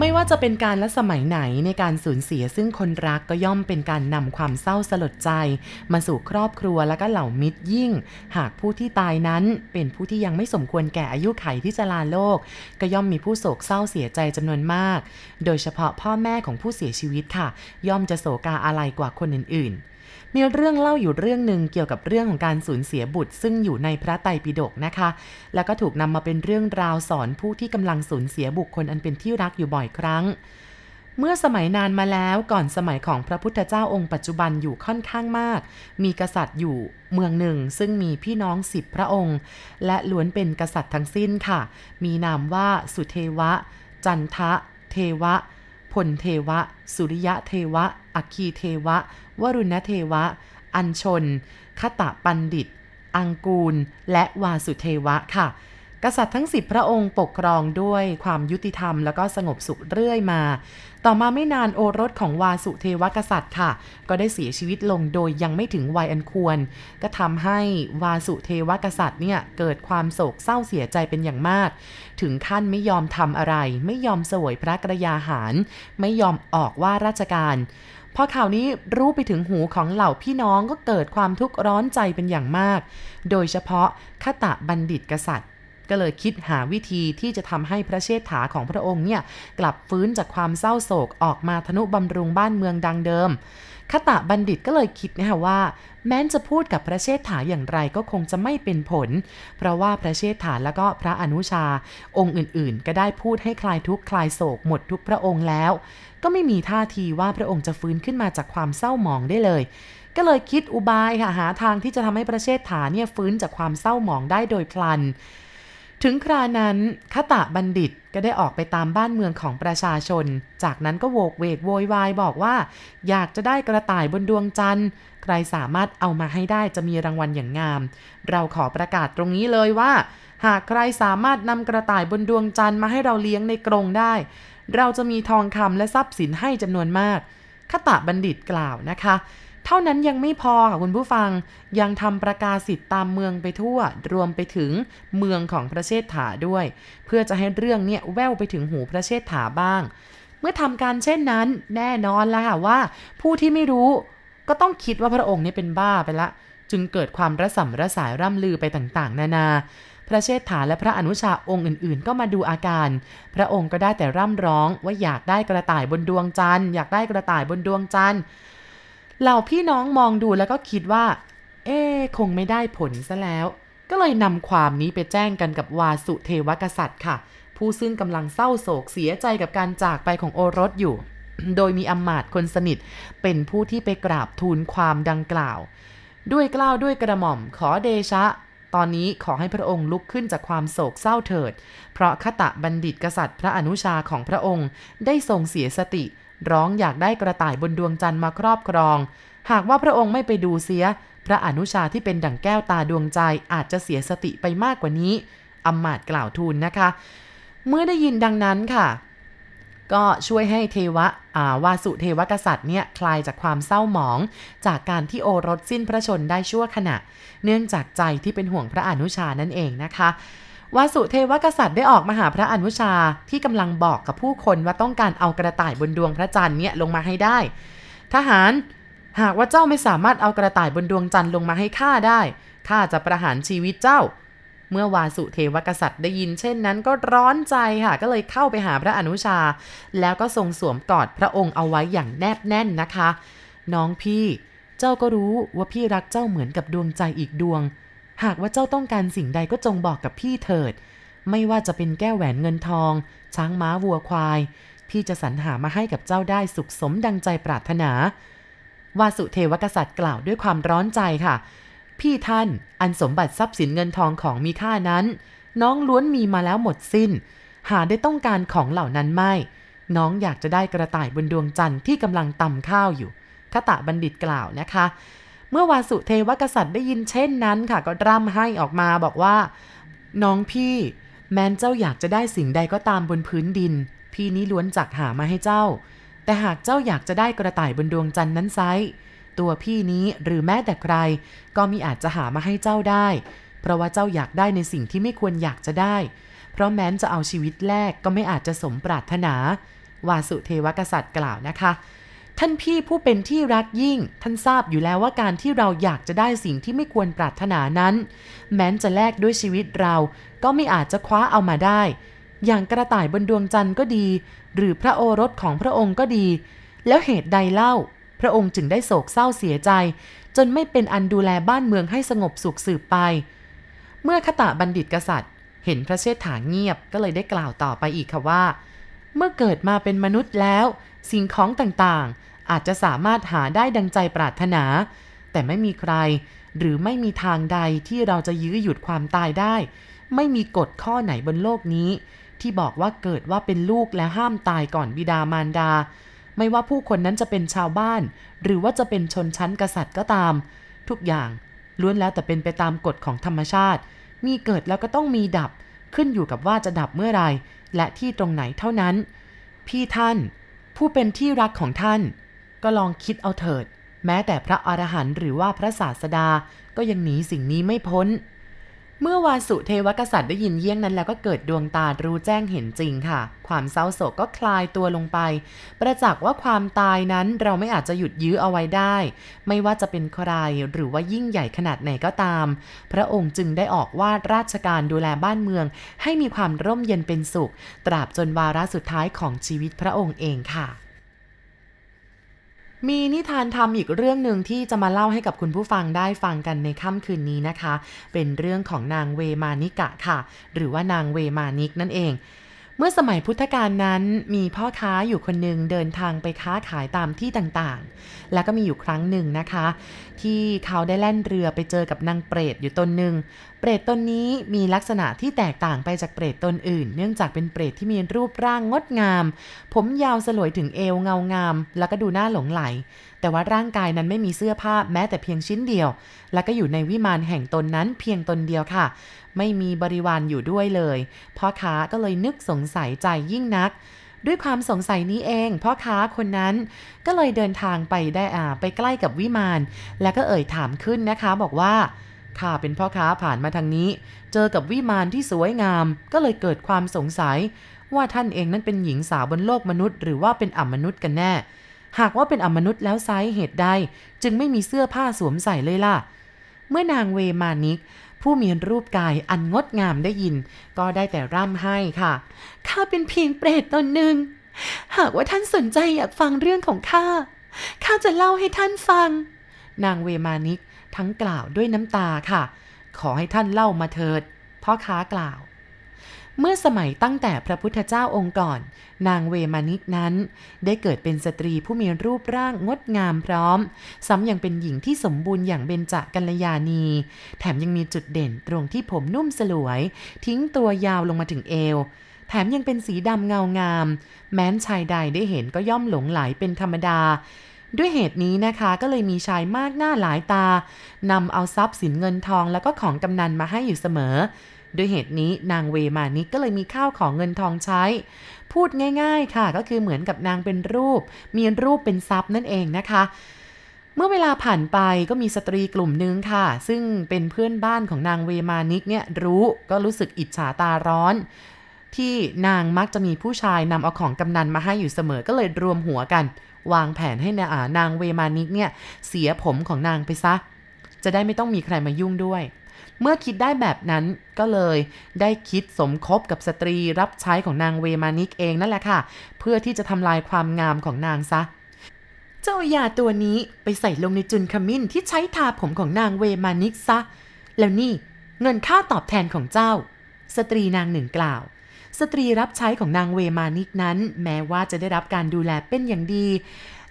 ไม่ว่าจะเป็นการและสมัยไหนในการสูญเสียซึ่งคนรักก็ย่อมเป็นการนำความเศร้าสลดใจ มาสู่ครอบครัวและก็เหล่ามิตรยิ่ง หากผู้ที่ตายนั้นเป็นผู้ที่ยังไม่สมควรแก่อายุไขที่จะลาโลก ก็ย่อมมีผู้โศกเศร้าเสียใจจำนวนมาก โดยเฉพาะพ่อแม่ของผู้เสียชีวิตค่ะ ย่อมจะโศกาอะไรกว่าคนอื่นๆ มีเรื่องเล่าอยู่เรื่องหนึ่งเกี่ยวกับเรื่องของการสูญเสียบุตร ซึ่งอยู่ในพระไตรปิฎกนะคะ แล้วก็ถูกนำมาเป็นเรื่องราวสอนผู้ที่กำลังสูญเสียบุคคลอันเป็นที่รักอยู่บ่อยครั้ง เมื่อสมัยนานมาแล้วก่อนสมัยของพระพุทธเจ้าองค์ปัจจุบันอยู่ค่อนข้างมาก มีกษัตริย์อยู่เมืองหนึ่ง ซึ่งมีพี่น้องสิบพระองค์ และล้วนเป็นกษัตริย์ทั้งสิ้นค่ะ มีนามว่าสุเทวะ จันทะ เทวะ พลเทวะ สุริยะเทวะ อัคคีเทวะ วรุณเทวะ อัญชน คตะปันดิต อังกูล และวาสุเทวะค่ะ กษัตริย์ทั้งสิบพระองค์ปกครองด้วยความยุติธรรมแล้วก็สงบสุขเรื่อยมา ต่อมาไม่นานโอรสของวาสุเทวกษัตริย์ค่ะ ก็ได้เสียชีวิตลงโดยยังไม่ถึงวัยอันควร ก็ทำให้วาสุเทวกษัตริย์เนี่ยเกิดความโศกเศร้าเสียใจเป็นอย่างมาก ถึงขั้นไม่ยอมทำอะไร ไม่ยอมสวยพระกระยาหาร ไม่ยอมออกว่าราชการพอข่าวนี้รู้ไปถึงหูของเหล่าพี่น้องก็เกิดความทุกข์ร้อนใจเป็นอย่างมาก โดยเฉพาะขตะบัณฑิตกษัตริย์ ก็เลยคิดหาวิธีที่จะทำให้พระเชษฐาของพระองค์เนี่ยกลับฟื้นจากความเศร้าโศกออกมาทนุบำรุงบ้านเมืองดังเดิมขตะบัณฑิตก็เลยคิดนะคะว่า แม้จะพูดกับพระเชษฐาอย่างไรก็คงจะไม่เป็นผล เพราะว่าพระเชษฐาแล้วก็พระอนุชา องค์อื่นๆ ก็ได้พูดให้คลายทุกข์คลายโศกหมดทุกพระองค์แล้ว ก็ไม่มีท่าทีว่าพระองค์จะฟื้นขึ้นมาจากความเศร้าหมองได้เลย ก็เลยคิดอุบายค่ะหาทางที่จะทำให้พระเชษฐาเนี่ยฟื้นจากความเศร้าหมองได้โดยพลัน ถึงครานั้นขตะบัณฑิตก็ได้ออกไปตามบ้านเมืองของประชาชน จากนั้นก็โวกเวกโวยวายบอกว่า อยากจะได้กระต่ายบนดวงจันทร์ ใครสามารถเอามาให้ได้จะมีรางวัลอย่างงาม เราขอประกาศตรงนี้เลยว่า หากใครสามารถนำกระต่ายบนดวงจันทร์มาให้เราเลี้ยงในกรงได้ เราจะมีทองคำและทรัพย์สินให้จำนวนมากขตะบัณฑิตกล่าวนะคะ เท่านั้นยังไม่พอค่ะคุณผู้ฟังยังทำประกาศสิทธิ์ตามเมืองไปทั่ว รวมไปถึงเมืองของพระเชษฐาด้วย เพื่อจะให้เรื่องเนี่ยแววไปถึงหูพระเชษฐาบ้าง เมื่อทำการเช่นนั้นแน่นอนแล้วค่ะว่า ผู้ที่ไม่รู้ก็ต้องคิดว่าพระองค์นี่เป็นบ้าไปละ จึงเกิดความระสำระสายร่ำลือไปต่างๆ นานา พระเชษฐาและพระอนุชาองค์อื่นๆ ก็มาดูอาการ พระองค์ก็ได้แต่ร่ำร้องว่าอยากได้กระต่ายบนดวงจันทร์อยากได้กระต่ายบนดวงจันทร์ เหล่าพี่น้องมองดูแล้วก็คิดว่า เอ๊คงไม่ได้ผลซะแล้ว ก็เลยนำความนี้ไปแจ้งกันกับวาสุเทวกษัตริย์ค่ะ ผู้ซึ่งกำลังเศร้าโศกเสียใจกับการจากไปของโอรสอยู่ โดยมีอมาตย์คนสนิท เป็นผู้ที่ไปกราบทูลความดังกล่าว ด้วยกล้าวด้วยกระหม่อมขอเดชะตอนนี้ขอให้พระองค์ลุกขึ้นจากความโศกเศร้าเถิด เพราะขตะบัณฑิตกษัตริย์พระอนุชาของพระองค์ได้ทรงเสียสติ ร้องอยากได้กระต่ายบนดวงจันทร์มาครอบครอง หากว่าพระองค์ไม่ไปดูเสีย พระอนุชาที่เป็นดั่งแก้วตาดวงใจอาจจะเสียสติไปมากกว่านี้อำมาตกล่าวทูลนะคะ เมื่อได้ยินดังนั้นค่ะ ก็ช่วยให้เทวะวาสุเทวกษัตริย์เนี่ยคลายจากความเศร้าหมอง จากการที่โอรสสิ้นพระชนได้ชั่วขณะ เนื่องจากใจที่เป็นห่วงพระอนุชานั่นเองนะคะ วาสุเทวกษัตริย์ได้ออกมาหาพระอนุชาที่กำลังบอกกับผู้คนว่าต้องการเอากระต่ายบนดวงพระจันทร์เนี่ยลงมาให้ได้ ทหารหากว่าเจ้าไม่สามารถเอากระต่ายบนดวงจันทร์ลงมาให้ข้าได้ข้าจะประหารชีวิตเจ้า เมื่อวาสุเทวกษัตริย์ได้ยินเช่นนั้นก็ร้อนใจค่ะ ก็เลยเข้าไปหาพระอนุชา แล้วก็ทรงสวมกอดพระองค์เอาไว้อย่างแนบแน่นนะคะ น้องพี่ เจ้าก็รู้ว่าพี่รักเจ้าเหมือนกับดวงใจอีกดวง หากว่าเจ้าต้องการสิ่งใดก็จงบอกกับพี่เถิด ไม่ว่าจะเป็นแก้วแหวนเงินทอง ช้างม้าวัวควาย พี่จะสรรหามาให้กับเจ้าได้สุขสมดังใจปรารถนาวาสุเทวกษัตริย์กล่าวด้วยความร้อนใจค่ะ พี่ท่านอันสมบัติทรัพย์สินเงินทองของมีค่านั้น น้องล้วนมีมาแล้วหมดสิ้น หาได้ต้องการของเหล่านั้นไม่ น้องอยากจะได้กระต่ายบนดวงจันทร์ที่กำลังตำข้าวอยู่ขตะบัณฑิตกล่าวนะคะ เมื่อวาสุเทวกษัตริย์ได้ยินเช่นนั้นค่ะ ก็ร่ำให้ออกมาบอกว่า น้องพี่ แม้นเจ้าอยากจะได้สิ่งใดก็ตามบนพื้นดิน พี่นี้ล้วนจักหามาให้เจ้า แต่หากเจ้าอยากจะได้กระต่ายบนดวงจันทร์นั้นไซตัวพี่นี้หรือแม้แต่ใคร ก็มีอาจจะหามาให้เจ้าได้ เพราะว่าเจ้าอยากได้ในสิ่งที่ไม่ควรอยากจะได้ เพราะแม้นจะเอาชีวิตแลกก็ไม่อาจจะสมปรารถนา วาสุเทวกษัตริย์กล่าวนะคะ ท่านพี่ผู้เป็นที่รักยิ่ง ท่านทราบอยู่แล้วว่าการที่เราอยากจะได้สิ่งที่ไม่ควรปรารถนานั้น แม้นจะแลกด้วยชีวิตเรา ก็ไม่อาจจะคว้าเอามาได้ อย่างกระต่ายบนดวงจันทร์ก็ดี หรือพระโอรสของพระองค์ก็ดี แล้วเหตุใดเล่า พระองค์จึงได้โศกเศร้าเสียใจ จนไม่เป็นอันดูแลบ้านเมืองให้สงบสุขสืบไป เมื่อขตะบัณฑิตกษัตริย์ เห็นพระเชษฐาเงียบก็เลยได้กล่าวต่อไปอีกค่ะว่า เมื่อเกิดมาเป็นมนุษย์แล้ว สิ่งของต่างๆ อาจจะสามารถหาได้ดังใจปรารถนา แต่ไม่มีใคร หรือไม่มีทางใดที่เราจะยื้อหยุดความตายได้ ไม่มีกฎข้อไหนบนโลกนี้ ที่บอกว่าเกิดว่าเป็นลูกและห้ามตายก่อนบิดามารดา ไม่ว่าผู้คนนั้นจะเป็นชาวบ้าน หรือว่าจะเป็นชนชั้นกษัตริย์ก็ตาม ทุกอย่างล้วนแล้วแต่เป็นไปตามกฎของธรรมชาติ มีเกิดแล้วก็ต้องมีดับ ขึ้นอยู่กับว่าจะดับเมื่อไร และที่ตรงไหนเท่านั้น พี่ท่านผู้เป็นที่รักของท่าน ก็ลองคิดเอาเถิด แม้แต่พระอรหันต์หรือว่าพระศาสดาก็ยังหนีสิ่งนี้ไม่พ้น เมื่อวาสุเทวกษัตริย์ได้ยินเยี่ยงนั้นแล้วก็เกิดดวงตารู้แจ้งเห็นจริงค่ะ ความเศร้าโศกก็คลายตัวลงไป ประจักษ์ว่าความตายนั้นเราไม่อาจจะหยุดยื้อเอาไว้ได้ ไม่ว่าจะเป็นใครหรือว่ายิ่งใหญ่ขนาดไหนก็ตาม พระองค์จึงได้ออกวาดราชการดูแลบ้านเมือง ให้มีความร่มเย็นเป็นสุข ตราบจนวาระสุดท้ายของชีวิตพระองค์เองค่ะ มีนิทานธรรมอีกเรื่องหนึ่งที่จะมาเล่าให้กับคุณผู้ฟังได้ฟังกันในค่ำคืนนี้นะคะ เป็นเรื่องของนางเวมานิกะค่ะ หรือว่านางเวมานิกนั่นเอง เมื่อสมัยพุทธกาลนั้นมีพ่อค้าอยู่คนหนึ่งเดินทางไปค้าขายตามที่ต่างๆ แล้วก็มีอยู่ครั้งหนึ่งนะคะ ที่เขาได้แล่นเรือไปเจอกับนางเปรตอยู่ตนหนึ่งเปรตตนนี้มีลักษณะที่แตกต่างไปจากเปรตตนอื่น เนื่องจากเป็นเปรตที่มีรูปร่างงดงาม ผมยาวสลวยถึงเอวเงางาม แล้วก็ดูน่าหลงไหล แต่ว่าร่างกายนั้นไม่มีเสื้อผ้าแม้แต่เพียงชิ้นเดียว แล้วก็อยู่ในวิมานแห่งตนนั้นเพียงตนเดียวค่ะ ไม่มีบริวารอยู่ด้วยเลยพ่อค้าก็เลยนึกสงสัยใจยิ่งนักด้วยความสงสัยนี้เองพ่อค้าคนนั้นก็เลยเดินทางไปได้อ่าไปใกล้กับวิมาน แล้วก็เอ่ยถามขึ้นนะคะบอกว่า ข้าเป็นพ่อค้าผ่านมาทางนี้ เจอกับวิมานที่สวยงาม ก็เลยเกิดความสงสัย ว่าท่านเองนั้นเป็นหญิงสาวบนโลกมนุษย์ หรือว่าเป็นอมนุษย์กันแน่ หากว่าเป็นอมนุษย์แล้วไซเหตุใด จึงไม่มีเสื้อผ้าสวมใส่เลยล่ะ เมื่อนางเวมานิกผู้มีรูปกายอันงดงามได้ยิน ก็ได้แต่ร่ำให้ค่ะ ข้าเป็นเพียงเปรตตนหนึ่ง หากว่าท่านสนใจอยากฟังเรื่องของข้า ข้าจะเล่าให้ท่านฟัง นางเวมานิก ทั้งกล่าวด้วยน้ำตาค่ะ ขอให้ท่านเล่ามาเถิด พ่อค้ากล่าว เมื่อสมัยตั้งแต่พระพุทธเจ้าองค์ก่อน นางเวมานิกนั้น ได้เกิดเป็นสตรีผู้มีรูปร่างงดงามพร้อม ซ้ำยังเป็นหญิงที่สมบูรณ์อย่างเบญจกัลยาณี แถมยังมีจุดเด่นตรงที่ผมนุ่มสลวย ทิ้งตัวยาวลงมาถึงเอวแถมยังเป็นสีดำเงางาม แม้นชายใดได้เห็นก็ย่อมหลงไหลเป็นธรรมดา ด้วยเหตุนี้นะคะก็เลยมีชายมากหน้าหลายตานำเอาทรัพย์สินเงินทองแล้วก็ของกำนันมาให้อยู่เสมอ ด้วยเหตุนี้นางเวมานิกก็เลยมีข้าวของเงินทองใช้ พูดง่าย ๆค่ะ ก็คือเหมือนกับนางเป็นรูป มีรูปเป็นทรัพย์นั่นเองนะคะเมื่อเวลาผ่านไปก็มีสตรีกลุ่มหนึ่งค่ะ ซึ่งเป็นเพื่อนบ้านของนางเวมานิกเนี่ยรู้ก็รู้สึกอิจฉาตาร้อน ที่นางมักจะมีผู้ชายนำเอาของกำนันมาให้อยู่เสมอก็เลยรวมหัวกัน วางแผนให้นางนางเวมานิกเนี่ยเสียผมของนางไปซะ จะได้ไม่ต้องมีใครมายุ่งด้วย เมื่อคิดได้แบบนั้นก็เลยได้คิดสมคบกับสตรีรับใช้ของนางเวมานิกเองนั่นแหละค่ะ เพื่อที่จะทำลายความงามของนางซะเจ้ายาตัวนี้ไปใส่ลงในจุณขมิ้นที่ใช้ทาผมของนางเวมานิกซะ แล้วนี่เงินค่าตอบแทนของเจ้า สตรีนางหนึ่งกล่าว สตรีรับใช้ของนางเวมานิกนั้น แม้ว่าจะได้รับการดูแลเป็นอย่างดี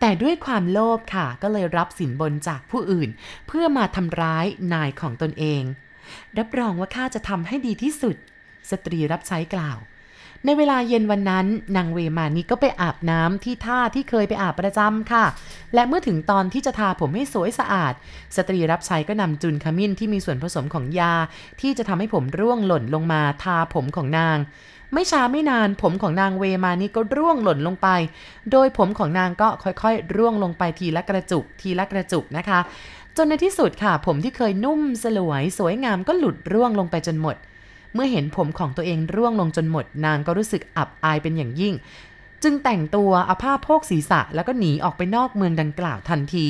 แต่ด้วยความโลภค่ะ ก็เลยรับสินบนจากผู้อื่น เพื่อมาทำร้ายนายของตนเอง รับรองว่าข้าจะทำให้ดีที่สุด สตรีรับใช้กล่าว ในเวลาเย็นวันนั้นนางเวมานิกก็ไปอาบน้ำที่ท่าที่เคยไปอาบประจำค่ะ และเมื่อถึงตอนที่จะทาผมให้สวยสะอาด สตรีรับใช้ก็นำจุณขมิ้นที่มีส่วนผสมของยา ที่จะทำให้ผมร่วงหล่นลงมาทาผมของนาง ไม่ช้าไม่นานผมของนางเวมานิก็ร่วงหล่นลงไป โดยผมของนางก็ค่อยๆ ร่วงลงไปทีละกระจุก ทีละกระจุกนะคะ จนในที่สุดค่ะ ผมที่เคยนุ่มสลวย สวยงามก็หลุดร่วงลงไปจนหมด เมื่อเห็นผมของตัวเองร่วงลงจนหมด นางก็รู้สึกอับอายเป็นอย่างยิ่ง จึงแต่งตัวเอาผ้าโพกศีรษะแล้วก็หนีออกไปนอกเมืองดังกล่าวทันที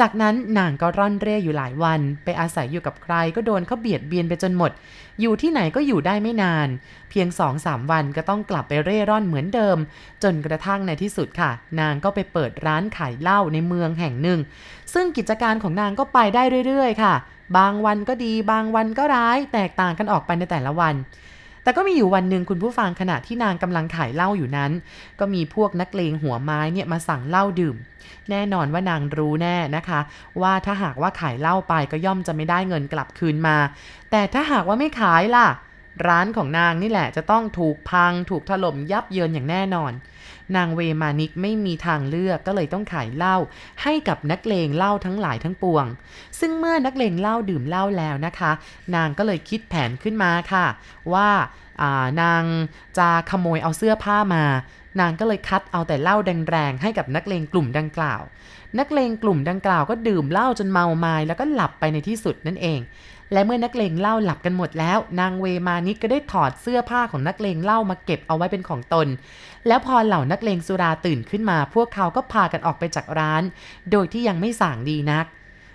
จากนั้นนางก็ร่อนเร่อยู่หลายวัน ไปอาศัยอยู่กับใครก็โดนเขาเบียดเบียนไปจนหมด อยู่ที่ไหนก็อยู่ได้ไม่นาน เพียงสองสามวันก็ต้องกลับไปเร่ร่อนเหมือนเดิม จนกระทั่งในที่สุดค่ะ นางก็ไปเปิดร้านขายเหล้าในเมืองแห่งหนึ่ง ซึ่งกิจการของนางก็ไปได้เรื่อย ๆ ค่ะ บางวันก็ดี บางวันก็ร้ายแตกต่างกันออกไปในแต่ละวัน แต่ก็มีอยู่วันหนึ่งคุณผู้ฟังขณะที่นางกำลังขายเหล้าอยู่นั้น ก็มีพวกนักเลงหัวไม้เนี่ยมาสั่งเหล้าดื่ม แน่นอนว่านางรู้แน่นะคะ ว่าถ้าหากว่าขายเหล้าไปก็ย่อมจะไม่ได้เงินกลับคืนมา แต่ถ้าหากว่าไม่ขายล่ะร้านของนางนี่แหละจะต้องถูกพัง ถูกถล่มยับเยินอย่างแน่นอน นางเวมานิกไม่มีทางเลือกก็เลยต้องขายเหล้าให้กับนักเลงเหล้าทั้งหลายทั้งปวง ซึ่งเมื่อนักเลงเหล้าดื่มเหล้าแล้วนะคะ นางก็เลยคิดแผนขึ้นมาค่ะ ว่าานางจะขโมยเอาเสื้อผ้ามา นางก็เลยคัดเอาแต่เหล้าแรงๆให้กับนักเลงกลุ่มดังกล่าว นักเลงกลุ่มดังกล่าวก็ดื่มเหล้าจนเมาไมายแล้วก็หลับไปในที่สุดนั่นเอง และเมื่อนักเลงเหล้าหลับกันหมดแล้ว นางเวมานิกก็ได้ถอดเสื้อผ้าของนักเลงเหล้ามาเก็บเอาไว้เป็นของตน แล้วพอเหล่านักเลงสุราตื่นขึ้นมา พวกเขาก็พากันออกไปจากร้าน โดยที่ยังไม่ส่างดีนัก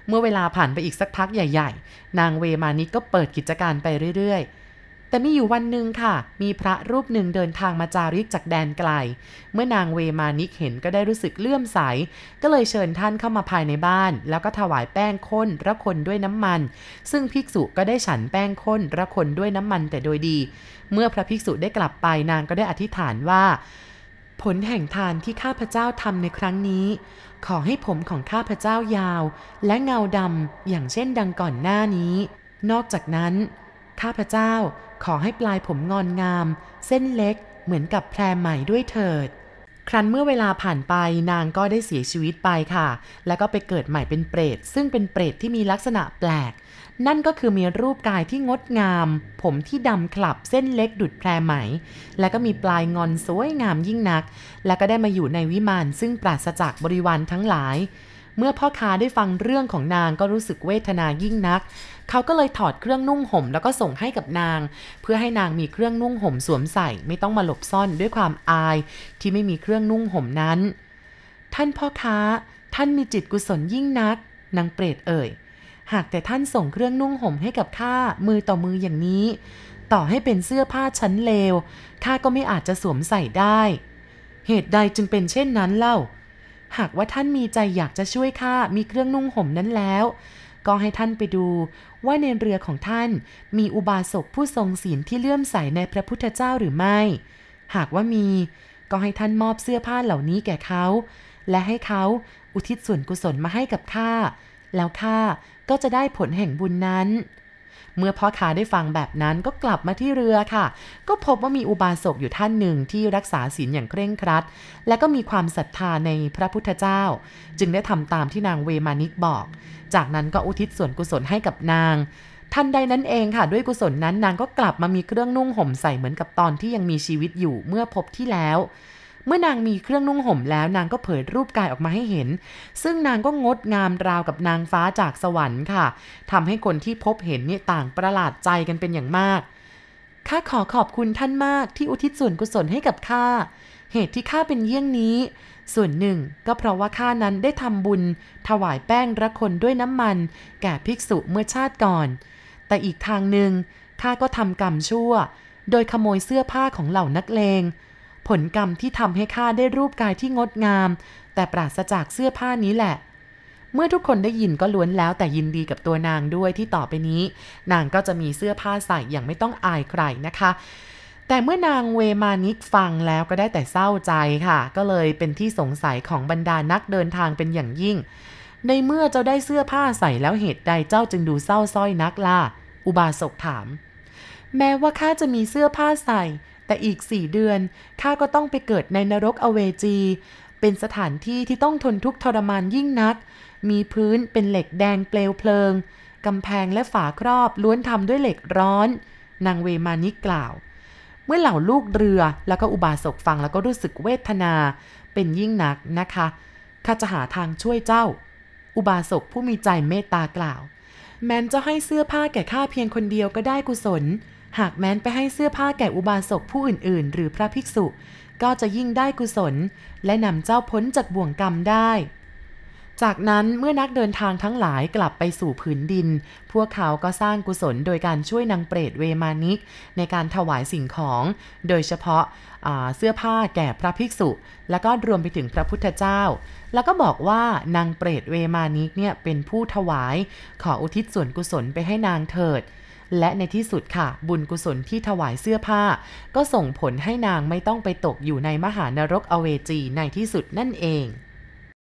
เมื่อเวลาผ่านไปอีกสักพักใหญ่ ๆ นางเวมานิกก็เปิดกิจการไปเรื่อยๆ แต่มีอยู่วันหนึ่งค่ะ มีพระรูปหนึ่งเดินทางมาจาริกจากแดนไกล เมื่อนางเวมานิกเห็นก็ได้รู้สึกเลื่อมใส ก็เลยเชิญท่านเข้ามาภายในบ้าน แล้วก็ถวายแป้งข้นระคนด้วยน้ำมัน ซึ่งภิกษุก็ได้ฉันแป้งข้นระคนด้วยน้ำมันแต่โดยดี เมื่อพระภิกษุได้กลับไปนางก็ได้อธิษฐานว่า ผลแห่งทานที่ข้าพเจ้าทำในครั้งนี้ ขอให้ผมของข้าพเจ้ายาว และเงาดำอย่างเช่นดังก่อนหน้านี้ นอกจากนั้น ข้าพเจ้าขอให้ปลายผมงอนงาม เส้นเล็กเหมือนกับแพรใหม่ด้วยเถิด ครั้นเมื่อเวลาผ่านไปนางก็ได้เสียชีวิตไปค่ะ แล้วก็ไปเกิดใหม่เป็นเปรต ซึ่งเป็นเปรตที่มีลักษณะแปลก นั่นก็คือมีรูปกายที่งดงาม ผมที่ดำคลับเส้นเล็กดุดแพรไหม แล้วก็มีปลายงอนสวยงามยิ่งนัก แล้วก็ได้มาอยู่ในวิมานซึ่งปราศจากบริวารทั้งหลาย เมื่อพ่อค้าได้ฟังเรื่องของนางก็รู้สึกเวทนายิ่งนัก เขาก็เลยถอดเครื่องนุ่งห่มแล้วก็ส่งให้กับนาง เพื่อให้นางมีเครื่องนุ่งห่มสวมใส่ ไม่ต้องมาหลบซ่อนด้วยความอาย ที่ไม่มีเครื่องนุ่งห่มนั้น ท่านพ่อค้า ท่านมีจิตกุศลยิ่งนัก นางเปรตเอ่ย หากแต่ท่านส่งเครื่องนุ่งห่มให้กับข้ามือต่อมืออย่างนี้ ต่อให้เป็นเสื้อผ้าชั้นเลวข้าก็ไม่อาจจะสวมใส่ได้ เหตุใดจึงเป็นเช่นนั้นเล่า หากว่าท่านมีใจอยากจะช่วยข้ามีเครื่องนุ่งห่มนั้นแล้ว ก็ให้ท่านไปดูว่าในเรือของท่านมีอุบาสกผู้ทรงศีลที่เลื่อมใสในพระพุทธเจ้าหรือไม่ หากว่ามีก็ให้ท่านมอบเสื้อผ้าเหล่านี้แก่เขา และให้เขาอุทิศส่วนกุศลมาให้กับข้า แล้วข้าก็จะได้ผลแห่งบุญนั้น เมื่อพ่อค้าได้ฟังแบบนั้นก็กลับมาที่เรือค่ะ ก็พบว่ามีอุบาสกอยู่ท่านหนึ่งที่รักษาศีลอย่างเคร่งครัด และก็มีความศรัทธาในพระพุทธเจ้า จึงได้ทำตามที่นางเวมานิกบอก จากนั้นก็อุทิศส่วนกุศลให้กับนางทันใดนั้นเองค่ะ ด้วยกุศลนั้นนางก็กลับมามีเครื่องนุ่งห่มใส่เหมือนกับตอนที่ยังมีชีวิตอยู่เมื่อพบที่แล้ว เมื่อนางมีเครื่องนุ่งห่มแล้วนางก็เผยรูปกายออกมาให้เห็น ซึ่งนางก็งดงามราวกับนางฟ้าจากสวรรค์ค่ะทำให้คนที่พบเห็นนี่ต่างประหลาดใจกันเป็นอย่างมากข้าขอขอบคุณท่านมากที่อุทิศส่วนกุศลให้กับข้าเหตุที่ข้าเป็นเยี่ยงนี้ ส่วนหนึ่งก็เพราะว่าข้านั้นได้ทำบุญ ถวายแป้งระคนด้วยน้ำมัน แก่ภิกษุเมื่อชาติก่อน แต่อีกทางหนึ่งข้าก็ทำกรรมชั่ว โดยขโมยเสื้อผ้าของเหล่านักเลง ผลกรรมที่ทำให้ข้าได้รูปกายที่งดงาม แต่ปราศจากเสื้อผ้านี้แหละ เมื่อทุกคนได้ยินก็ล้วนแล้วแต่ยินดีกับตัวนางด้วยที่ต่อไปนี้ นางก็จะมีเสื้อผ้าใส่อย่างไม่ต้องอายใครนะคะ แต่เมื่อนางเวมานิกฟังแล้วก็ได้แต่เศร้าใจค่ะ ก็เลยเป็นที่สงสัยของบรรดานักเดินทางเป็นอย่างยิ่ง ในเมื่อเจ้าได้เสื้อผ้าใส่แล้วเหตุใดเจ้าจึงดูเศร้าส้อยนักล่ะอุบาสกถาม แม้ว่าข้าจะมีเสื้อผ้าใส่ แต่อีกสี่เดือนข้าก็ต้องไปเกิดในนรกอเวจี เป็นสถานที่ที่ต้องทนทุกข์ทรมานยิ่งนัก มีพื้นเป็นเหล็กแดงเปลวเพลิงกำแพงและฝาครอบล้วนทำด้วยเหล็กร้อน นางเวมานิกล่าว เมื่อเหล่าลูกเรือแล้วก็อุบาสกฟังแล้วก็รู้สึกเวทนา เป็นยิ่งนักนะคะข้าจะหาทางช่วยเจ้า อุบาสกผู้มีใจเมตตากล่าว แม้นจะให้เสื้อผ้าแก่ข้าเพียงคนเดียวก็ได้กุศล หากแม้นไปให้เสื้อผ้าแก่อุบาสกผู้อื่น ๆ หรือพระภิกษุ ก็จะยิ่งได้กุศล และนำเจ้าพ้นจากบ่วงกรรมได้ จากนั้นเมื่อนักเดินทางทั้งหลายกลับไปสู่ผืนดิน พวกเขาก็สร้างกุศลโดยการช่วยนางเปรตเวมานิก ในการถวายสิ่งของ โดยเฉพาะเสื้อผ้าแก่พระภิกษุ แล้วก็รวมไปถึงพระพุทธเจ้า แล้วก็บอกว่านางเปรตเวมานิกเนี่ยเป็นผู้ถวาย ขออุทิศส่วนกุศลไปให้นางเถิด และในที่สุดค่ะ บุญกุศลที่ถวายเสื้อผ้า ก็ส่งผลให้นางไม่ต้องไปตกอยู่ในมหานรกอเวจีในที่สุดนั่นเอง